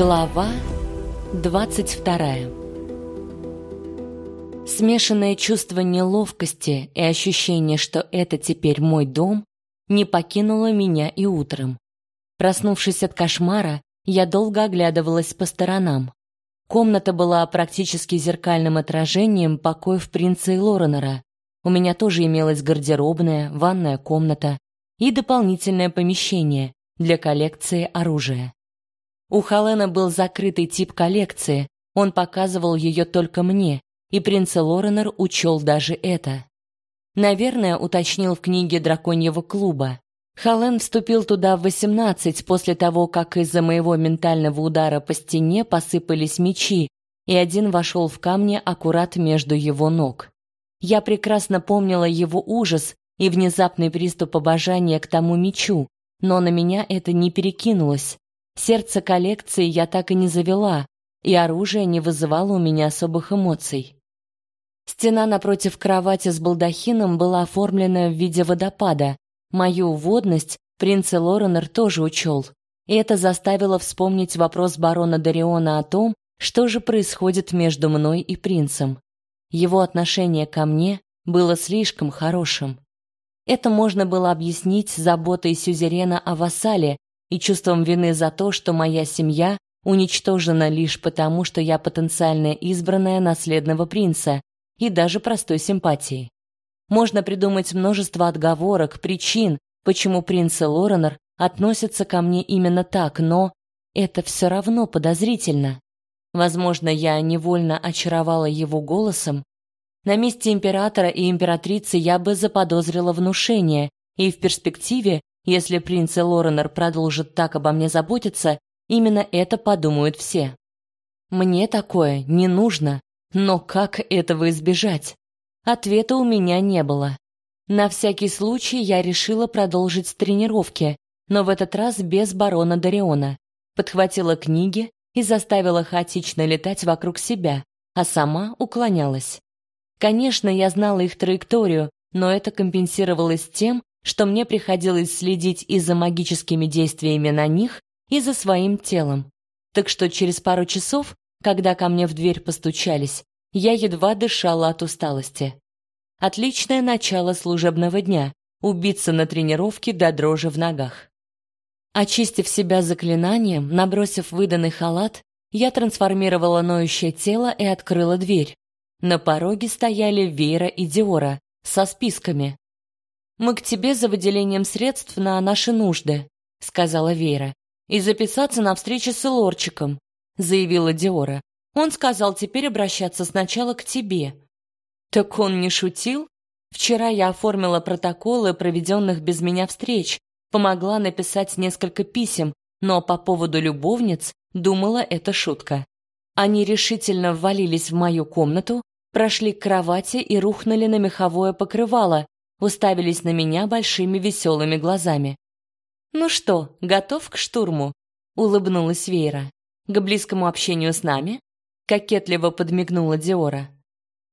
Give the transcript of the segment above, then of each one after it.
Глава 22 Смешанное чувство неловкости и ощущение, что это теперь мой дом, не покинуло меня и утром. Проснувшись от кошмара, я долго оглядывалась по сторонам. Комната была практически зеркальным отражением покоев принца и Лоренера. У меня тоже имелась гардеробная, ванная комната и дополнительное помещение для коллекции оружия. У Халена был закрытый тип коллекции, он показывал ее только мне, и принц Лоренер учел даже это. Наверное, уточнил в книге драконьего клуба. Хален вступил туда в 18 после того, как из-за моего ментального удара по стене посыпались мечи, и один вошел в камни аккурат между его ног. Я прекрасно помнила его ужас и внезапный приступ обожания к тому мечу, но на меня это не перекинулось. Сердце коллекции я так и не завела, и оружие не вызывало у меня особых эмоций. Стена напротив кровати с балдахином была оформлена в виде водопада. Мою водность принц Лоренер тоже учел. И это заставило вспомнить вопрос барона Дариона о том, что же происходит между мной и принцем. Его отношение ко мне было слишком хорошим. Это можно было объяснить заботой сюзерена о вассале, и чувством вины за то, что моя семья уничтожена лишь потому, что я потенциальная избранная наследного принца, и даже простой симпатией. Можно придумать множество отговорок, причин, почему принц Лоренор относится ко мне именно так, но это все равно подозрительно. Возможно, я невольно очаровала его голосом. На месте императора и императрицы я бы заподозрила внушение, и в перспективе если принц Лоренор продолжит так обо мне заботиться, именно это подумают все. Мне такое не нужно, но как этого избежать? Ответа у меня не было. На всякий случай я решила продолжить тренировки, но в этот раз без барона Дариона. Подхватила книги и заставила хаотично летать вокруг себя, а сама уклонялась. Конечно, я знала их траекторию, но это компенсировалось тем, что мне приходилось следить и за магическими действиями на них, и за своим телом. Так что через пару часов, когда ко мне в дверь постучались, я едва дышала от усталости. Отличное начало служебного дня убиться на тренировке до дрожи в ногах. Очистив себя заклинанием, набросив выданный халат, я трансформировала ноющее тело и открыла дверь. На пороге стояли Вера и Диора со списками, мы к тебе за выделением средств на наши нужды, сказала Вера. И записаться на встречу с Лорчиком, заявила Диора. Он сказал теперь обращаться сначала к тебе. Так он не шутил? Вчера я оформила протоколы проведенных без меня встреч, помогла написать несколько писем, но по поводу любовниц думала это шутка. Они решительно ввалились в мою комнату, прошли к кровати и рухнули на меховое покрывало, уставились на меня большими веселыми глазами. «Ну что, готов к штурму?» — улыбнулась Вейра. «К близкому общению с нами?» — кокетливо подмигнула Диора.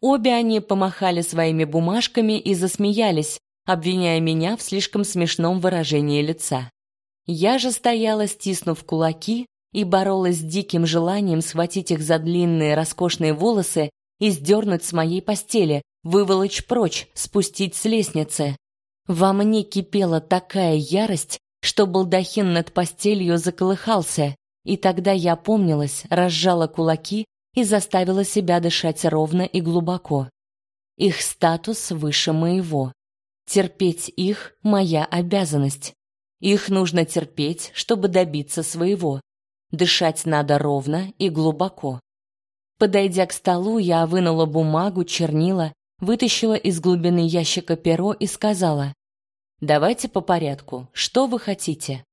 Обе они помахали своими бумажками и засмеялись, обвиняя меня в слишком смешном выражении лица. Я же стояла, стиснув кулаки, и боролась с диким желанием схватить их за длинные роскошные волосы и сдернуть с моей постели, выволочь прочь, спустить с лестницы. Во мне кипела такая ярость, что балдахин над постелью заколыхался, и тогда я опомнилась, разжала кулаки и заставила себя дышать ровно и глубоко. Их статус выше моего. Терпеть их — моя обязанность. Их нужно терпеть, чтобы добиться своего. Дышать надо ровно и глубоко. Подойдя к столу, я вынула бумагу, чернила вытащила из глубины ящика перо и сказала: "Давайте по порядку. Что вы хотите?"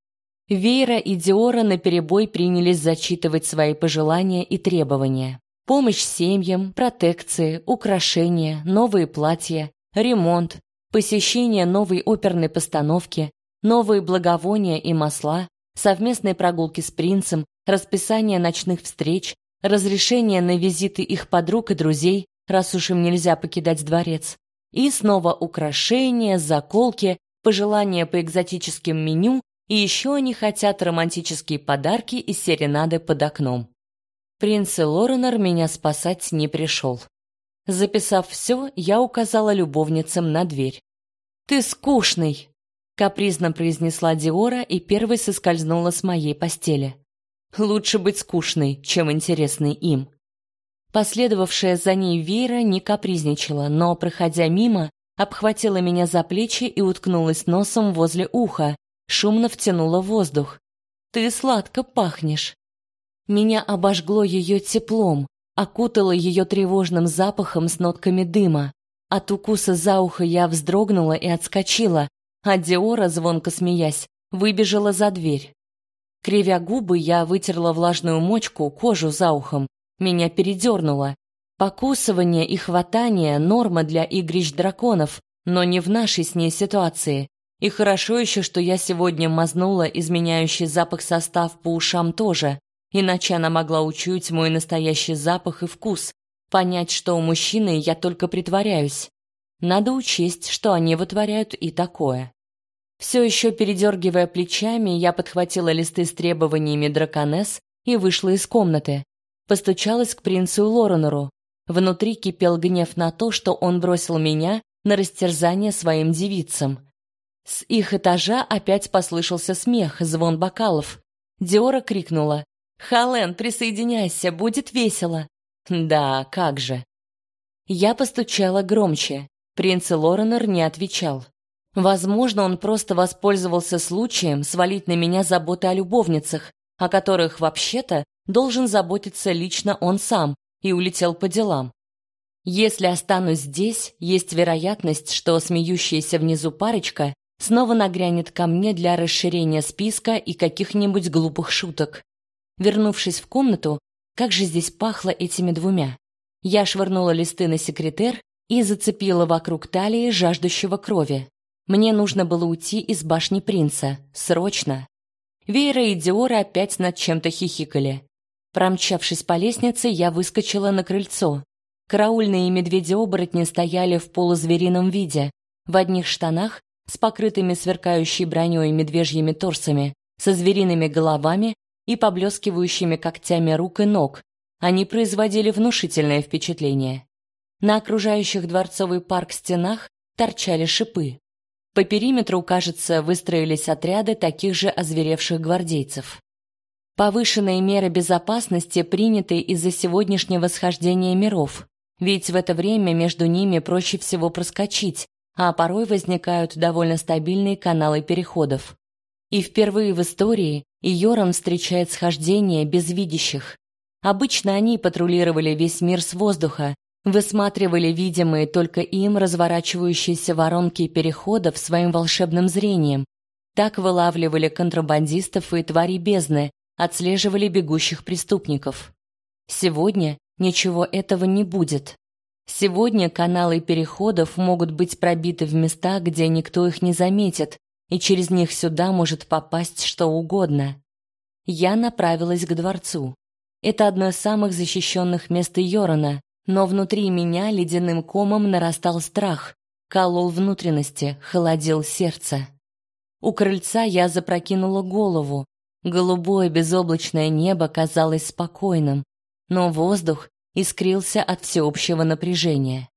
Вейра и Диора наперебой принялись зачитывать свои пожелания и требования. Помощь семьям, протекции, украшения, новые платья, ремонт, посещение новой оперной постановки, новые благовония и масла, совместные прогулки с принцем, расписание ночных встреч, разрешение на визиты их подруг и друзей, раз уж им нельзя покидать дворец. И снова украшения, заколки, пожелания по экзотическим меню И еще они хотят романтические подарки и серенады под окном. Принц Лоренор меня спасать не пришел. Записав все, я указала любовницам на дверь. «Ты скучный!» — капризно произнесла Диора и первой соскользнула с моей постели. «Лучше быть скучной, чем интересной им». Последовавшая за ней Вера не капризничала, но, проходя мимо, обхватила меня за плечи и уткнулась носом возле уха, шумно втянула воздух. «Ты сладко пахнешь». Меня обожгло ее теплом, окутало ее тревожным запахом с нотками дыма. От укуса за ухо я вздрогнула и отскочила, а Диора, звонко смеясь, выбежала за дверь. Кривя губы, я вытерла влажную мочку, кожу за ухом. Меня передернуло. Покусывание и хватание – норма для игрищ драконов, но не в нашей с ней ситуации. И хорошо еще, что я сегодня мазнула изменяющий запах состав по ушам тоже, иначе она могла учуять мой настоящий запах и вкус, понять, что у мужчины я только притворяюсь. Надо учесть, что они вытворяют и такое. Все еще передергивая плечами, я подхватила листы с требованиями драконесс и вышла из комнаты. Постучалась к принцу Лоренору. Внутри кипел гнев на то, что он бросил меня на растерзание своим девицам. С их этажа опять послышался смех, звон бокалов. Диора крикнула: "Хален, присоединяйся, будет весело". Да, как же. Я постучала громче. Принц Лоренор не отвечал. Возможно, он просто воспользовался случаем свалить на меня заботы о любовницах, о которых вообще-то должен заботиться лично он сам, и улетел по делам. Если останусь здесь, есть вероятность, что смеющаяся внизу парочка снова нагрянет ко мне для расширения списка и каких-нибудь глупых шуток. Вернувшись в комнату, как же здесь пахло этими двумя. Я швырнула листы на секретер и зацепила вокруг талии жаждущего крови. Мне нужно было уйти из башни принца. Срочно. Вейра и Диора опять над чем-то хихикали. Промчавшись по лестнице, я выскочила на крыльцо. Караульные медведи-оборотни стояли в полузверином виде, в одних штанах, с покрытыми сверкающей броней медвежьими торсами, со звериными головами и поблескивающими когтями рук и ног. Они производили внушительное впечатление. На окружающих дворцовый парк стенах торчали шипы. По периметру, кажется, выстроились отряды таких же озверевших гвардейцев. Повышенные меры безопасности приняты из-за сегодняшнего схождения миров, ведь в это время между ними проще всего проскочить, а порой возникают довольно стабильные каналы переходов. И впервые в истории Йоран встречает схождение без видящих. Обычно они патрулировали весь мир с воздуха, высматривали видимые только им разворачивающиеся воронки переходов своим волшебным зрением. Так вылавливали контрабандистов и твари бездны, отслеживали бегущих преступников. Сегодня ничего этого не будет. Сегодня каналы переходов могут быть пробиты в места, где никто их не заметит, и через них сюда может попасть что угодно. Я направилась к дворцу. Это одно из самых защищенных мест Йорона, но внутри меня ледяным комом нарастал страх, колол внутренности, холодил сердце. У крыльца я запрокинула голову, Голубое безоблачное небо казалось спокойным, но воздух искрился от всеобщего напряжения.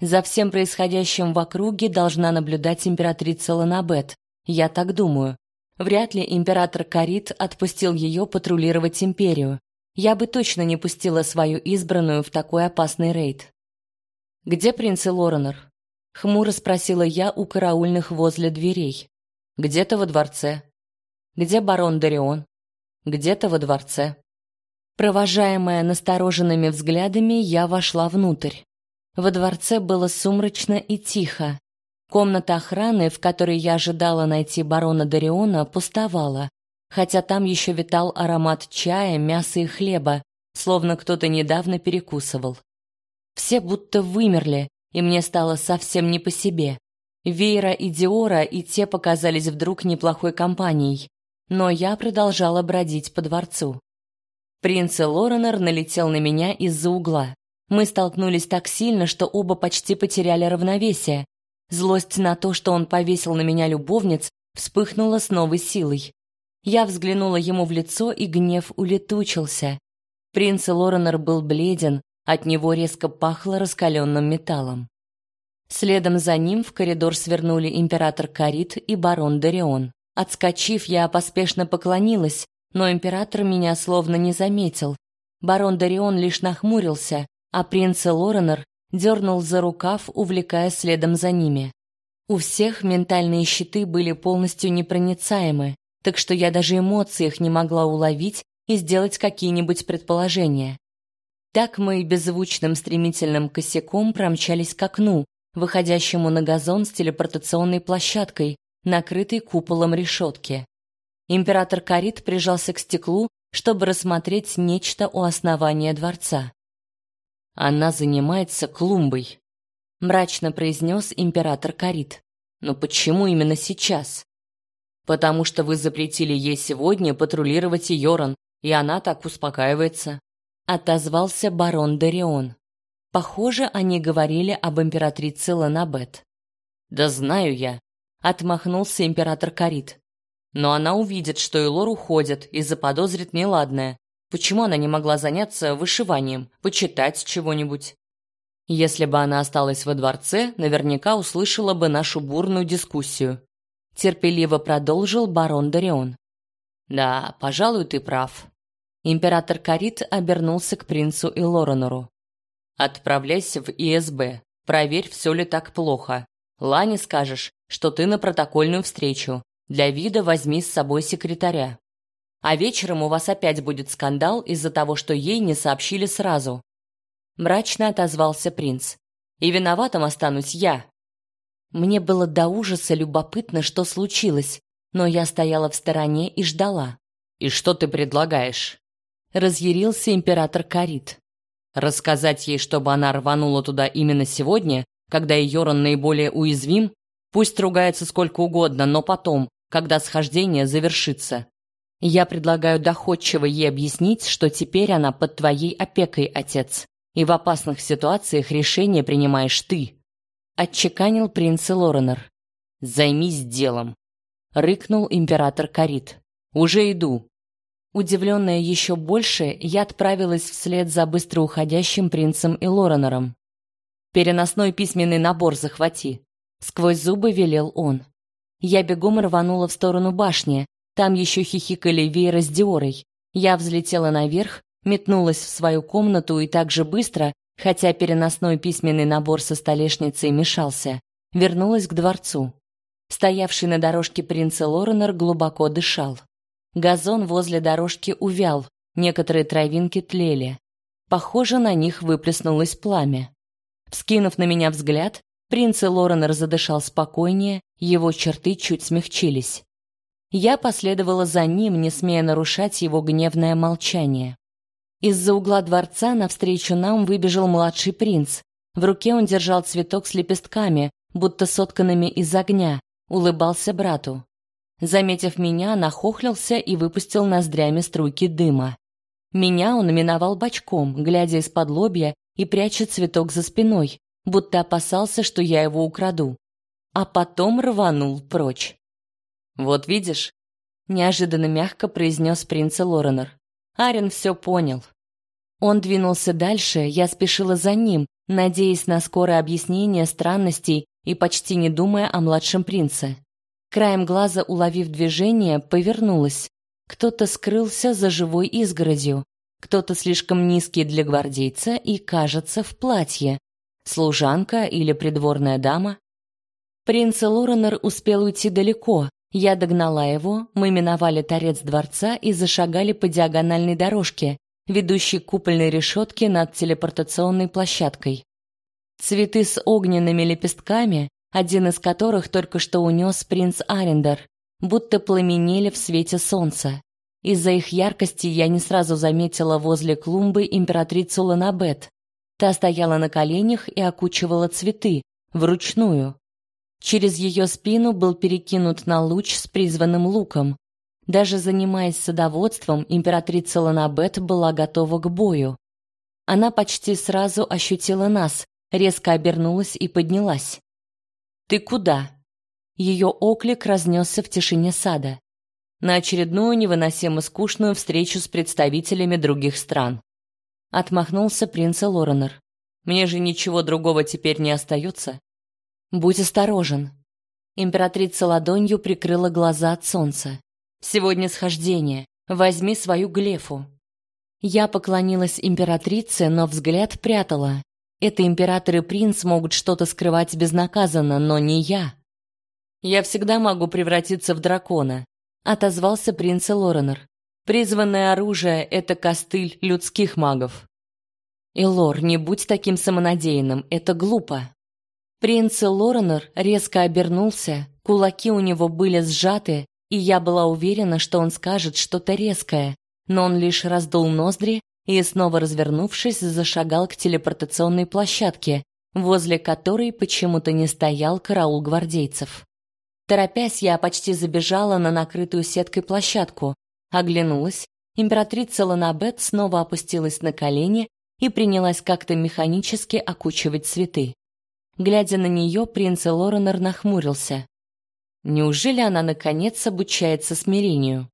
За всем происходящим в округе должна наблюдать императрица Ланабет. Я так думаю. Вряд ли император Карит отпустил ее патрулировать империю. Я бы точно не пустила свою избранную в такой опасный рейд. Где принц Лоренор? Хмуро спросила я у караульных возле дверей. Где-то во дворце. Где барон Дарион? Где-то во дворце. Провожаемая настороженными взглядами, я вошла внутрь. Во дворце было сумрачно и тихо. Комната охраны, в которой я ожидала найти барона Дариона, пустовала, хотя там еще витал аромат чая, мяса и хлеба, словно кто-то недавно перекусывал. Все будто вымерли, и мне стало совсем не по себе. Вейра и Диора и те показались вдруг неплохой компанией но я продолжала бродить по дворцу. Принц Лоренор налетел на меня из-за угла. Мы столкнулись так сильно, что оба почти потеряли равновесие. Злость на то, что он повесил на меня любовниц, вспыхнула с новой силой. Я взглянула ему в лицо, и гнев улетучился. Принц Лоренор был бледен, от него резко пахло раскаленным металлом. Следом за ним в коридор свернули император Карит и барон Дарион. Отскочив, я поспешно поклонилась, но император меня словно не заметил. Барон Дарион лишь нахмурился, а принц Лоренор дернул за рукав, увлекая следом за ними. У всех ментальные щиты были полностью непроницаемы, так что я даже эмоции их не могла уловить и сделать какие-нибудь предположения. Так мы беззвучным стремительным косяком промчались к окну, выходящему на газон с телепортационной площадкой, накрытой куполом решетки. Император Карит прижался к стеклу, чтобы рассмотреть нечто у основания дворца. Она занимается клумбой, мрачно произнес император Карит. Но почему именно сейчас? Потому что вы запретили ей сегодня патрулировать Йоран, и она так успокаивается, отозвался барон Дарион. Похоже, они говорили об императрице Ланабет. Да знаю я, отмахнулся император Карит. Но она увидит, что Илор уходит и заподозрит неладное. Почему она не могла заняться вышиванием, почитать чего-нибудь? Если бы она осталась во дворце, наверняка услышала бы нашу бурную дискуссию. Терпеливо продолжил барон Дарион. Да, пожалуй, ты прав. Император Карит обернулся к принцу и. Отправляйся в ИСБ. Проверь, все ли так плохо. Лане скажешь, что ты на протокольную встречу. Для вида возьми с собой секретаря. А вечером у вас опять будет скандал из-за того, что ей не сообщили сразу. Мрачно отозвался принц. И виноватым останусь я. Мне было до ужаса любопытно, что случилось, но я стояла в стороне и ждала. И что ты предлагаешь? Разъярился император Карит. Рассказать ей, чтобы она рванула туда именно сегодня, когда Йоран наиболее уязвим? Пусть ругается сколько угодно, но потом, когда схождение завершится. Я предлагаю доходчиво ей объяснить, что теперь она под твоей опекой, отец, и в опасных ситуациях решение принимаешь ты. Отчеканил принц Лоренор. Займись делом. Рыкнул император Карит. Уже иду. Удивленная еще больше, я отправилась вслед за быстро уходящим принцем и Лоренором. Переносной письменный набор захвати. Сквозь зубы велел он. Я бегом рванула в сторону башни. Там еще хихикали Вера с Диорой. Я взлетела наверх, метнулась в свою комнату и так же быстро, хотя переносной письменный набор со столешницей мешался, вернулась к дворцу. Стоявший на дорожке принц Лоренор глубоко дышал. Газон возле дорожки увял, некоторые травинки тлели. Похоже, на них выплеснулось пламя. Вскинув на меня взгляд, Принц Лоренор задышал спокойнее, его черты чуть смягчились. Я последовала за ним, не смея нарушать его гневное молчание. Из-за угла дворца навстречу нам выбежал младший принц. В руке он держал цветок с лепестками, будто сотканными из огня, улыбался брату. Заметив меня, нахохлился и выпустил ноздрями струйки дыма. Меня он миновал бочком, глядя из-под лобья и пряча цветок за спиной, будто опасался, что я его украду. А потом рванул прочь. «Вот видишь?» — неожиданно мягко произнес принц Лоренор. Арен все понял. Он двинулся дальше, я спешила за ним, надеясь на скорое объяснение странностей и почти не думая о младшем принце. Краем глаза, уловив движение, повернулась. Кто-то скрылся за живой изгородью, кто-то слишком низкий для гвардейца и, кажется, в платье служанка или придворная дама. Принц Лоренор успел уйти далеко. Я догнала его, мы миновали торец дворца и зашагали по диагональной дорожке, ведущей к купольной решетке над телепортационной площадкой. Цветы с огненными лепестками, один из которых только что унес принц Арендер, будто пламенели в свете солнца. Из-за их яркости я не сразу заметила возле клумбы императрицу Ланабет. Та стояла на коленях и окучивала цветы, вручную. Через ее спину был перекинут на луч с призванным луком. Даже занимаясь садоводством, императрица Ланабет была готова к бою. Она почти сразу ощутила нас, резко обернулась и поднялась. «Ты куда?» Ее оклик разнесся в тишине сада. на очередную невыносимо скучную встречу с представителями других стран. Отмахнулся принц Лоренор. Мне же ничего другого теперь не остается. Будь осторожен. Императрица ладонью прикрыла глаза от солнца. Сегодня схождение. Возьми свою глефу. Я поклонилась императрице, но взгляд прятала. Это император и принц могут что-то скрывать безнаказанно, но не я. Я всегда могу превратиться в дракона, отозвался принц Лоренор. Призванное оружие это костыль людских магов. Элор, не будь таким самонадеянным, это глупо. Принц Лоренор резко обернулся, кулаки у него были сжаты, и я была уверена, что он скажет что-то резкое, но он лишь раздул ноздри и снова развернувшись, зашагал к телепортационной площадке, возле которой почему-то не стоял караул гвардейцев. Торопясь, я почти забежала на накрытую сеткой площадку, оглянулась. Императрица Ланабет снова опустилась на колени и принялась как-то механически окучивать цветы. Глядя на нее, принц Лоренор нахмурился. Неужели она наконец обучается смирению?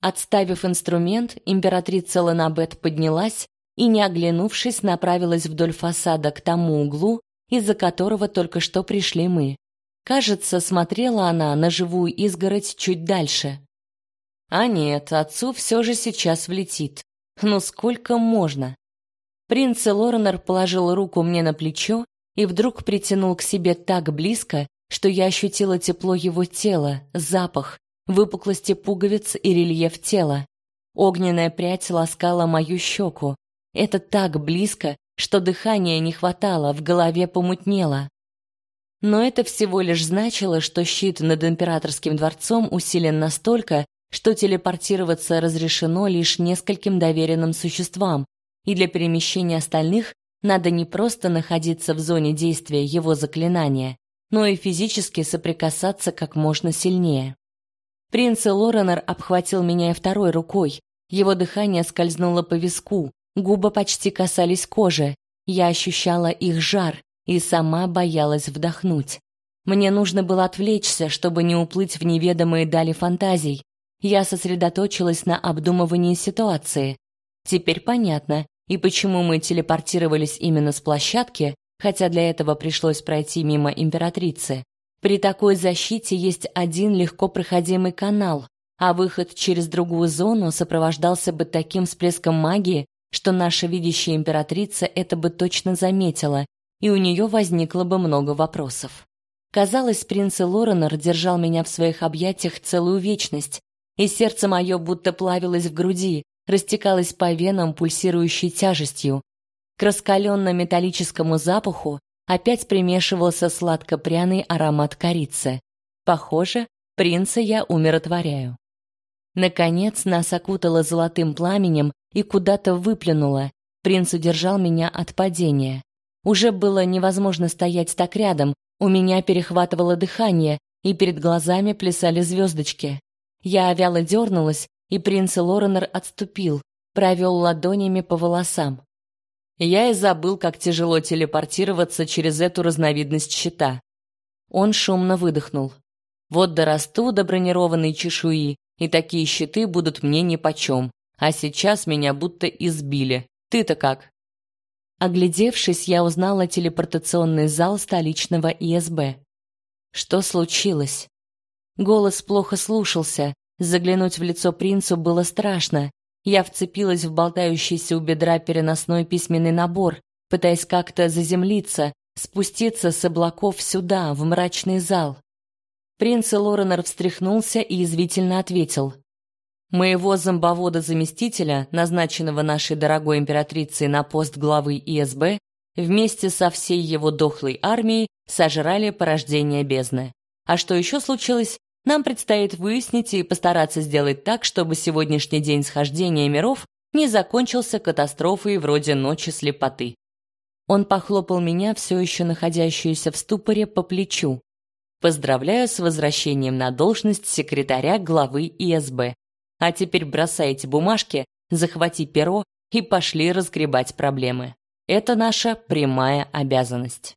Отставив инструмент, императрица Ланабет поднялась и, не оглянувшись, направилась вдоль фасада к тому углу, из-за которого только что пришли мы. Кажется, смотрела она на живую изгородь чуть дальше. А нет, отцу все же сейчас влетит. Ну сколько можно? Принц Лоренор положил руку мне на плечо и вдруг притянул к себе так близко, что я ощутила тепло его тела, запах, выпуклости пуговиц и рельеф тела. Огненная прядь ласкала мою щеку. Это так близко, что дыхания не хватало, в голове помутнело. Но это всего лишь значило, что щит над императорским дворцом усилен настолько, что телепортироваться разрешено лишь нескольким доверенным существам, и для перемещения остальных надо не просто находиться в зоне действия его заклинания, но и физически соприкасаться как можно сильнее. Принц Лоренор обхватил меня и второй рукой. Его дыхание скользнуло по виску, губы почти касались кожи. Я ощущала их жар и сама боялась вдохнуть. Мне нужно было отвлечься, чтобы не уплыть в неведомые дали фантазий. Я сосредоточилась на обдумывании ситуации. Теперь понятно, и почему мы телепортировались именно с площадки, хотя для этого пришлось пройти мимо императрицы. При такой защите есть один легко проходимый канал, а выход через другую зону сопровождался бы таким всплеском магии, что наша видящая императрица это бы точно заметила, и у нее возникло бы много вопросов. Казалось, принц Лоренор держал меня в своих объятиях целую вечность, и сердце мое будто плавилось в груди, растекалось по венам пульсирующей тяжестью. К раскаленно-металлическому запаху опять примешивался сладко-пряный аромат корицы. Похоже, принца я умиротворяю. Наконец нас окутало золотым пламенем и куда-то выплюнуло. Принц удержал меня от падения. Уже было невозможно стоять так рядом, у меня перехватывало дыхание, и перед глазами плясали звездочки. Я вяло дернулась, и принц Лоренор отступил, провел ладонями по волосам. Я и забыл, как тяжело телепортироваться через эту разновидность щита. Он шумно выдохнул. Вот дорасту до бронированной чешуи, и такие щиты будут мне нипочем. А сейчас меня будто избили. Ты-то как? Оглядевшись, я узнала телепортационный зал столичного ИСБ. Что случилось? Голос плохо слушался. Заглянуть в лицо принцу было страшно. Я вцепилась в болтающийся у бедра переносной письменный набор, пытаясь как-то заземлиться, спуститься с облаков сюда, в мрачный зал. Принц Лоренор встряхнулся и извивительно ответил. «Моего зомбовода-заместителя, назначенного нашей дорогой императрицей на пост главы ИСБ, вместе со всей его дохлой армией сожрали порождение бездны. А что еще случилось, нам предстоит выяснить и постараться сделать так, чтобы сегодняшний день схождения миров не закончился катастрофой вроде ночи слепоты. Он похлопал меня, все еще находящуюся в ступоре, по плечу. Поздравляю с возвращением на должность секретаря главы ИСБ. А теперь бросайте бумажки, захвати перо и пошли разгребать проблемы. Это наша прямая обязанность.